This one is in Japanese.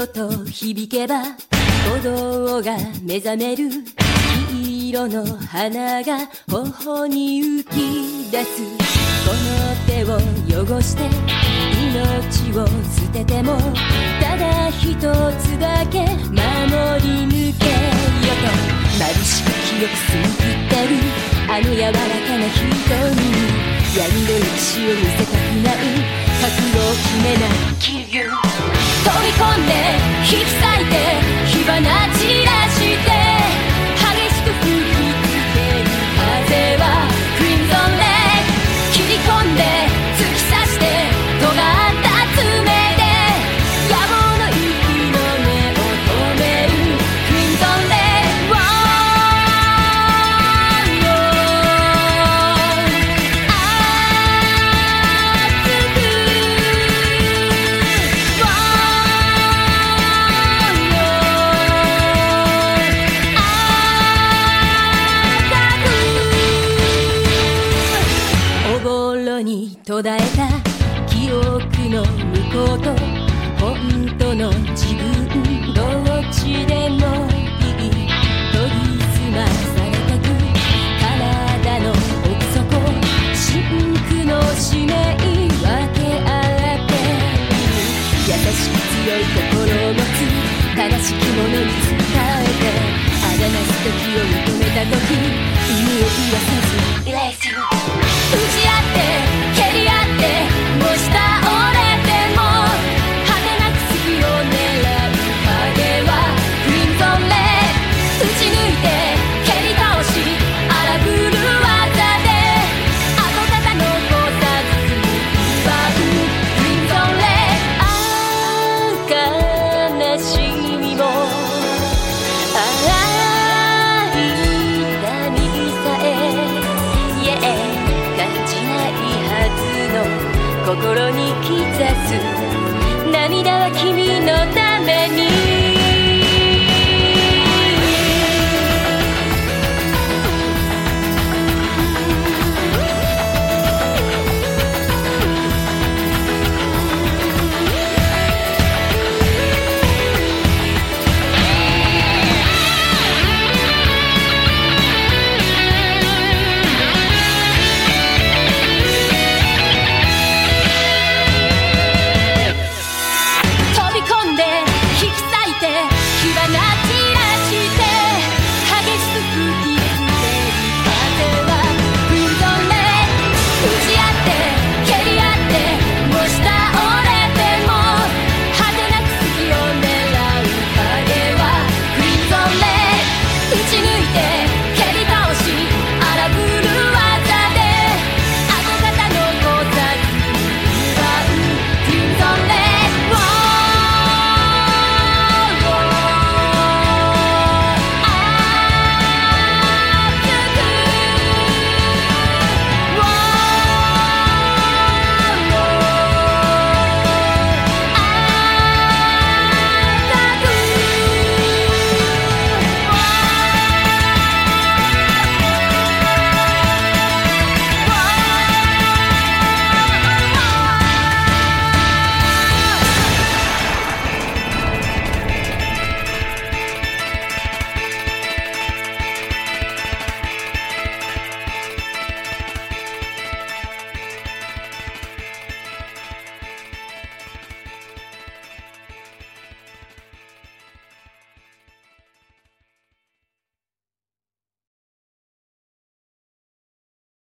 音響けば鼓動が目覚める黄色の花が頬に浮き出すこの手を汚して命を捨ててもただ一つだけ守り抜けよと。眩しく記憶すぎてるあの柔らかな瞳に闇の歴史を見せたくない覚悟を決めない切る飛び込んで引き裂いて火花途絶えた記憶の向こうと本当の自分のために」火花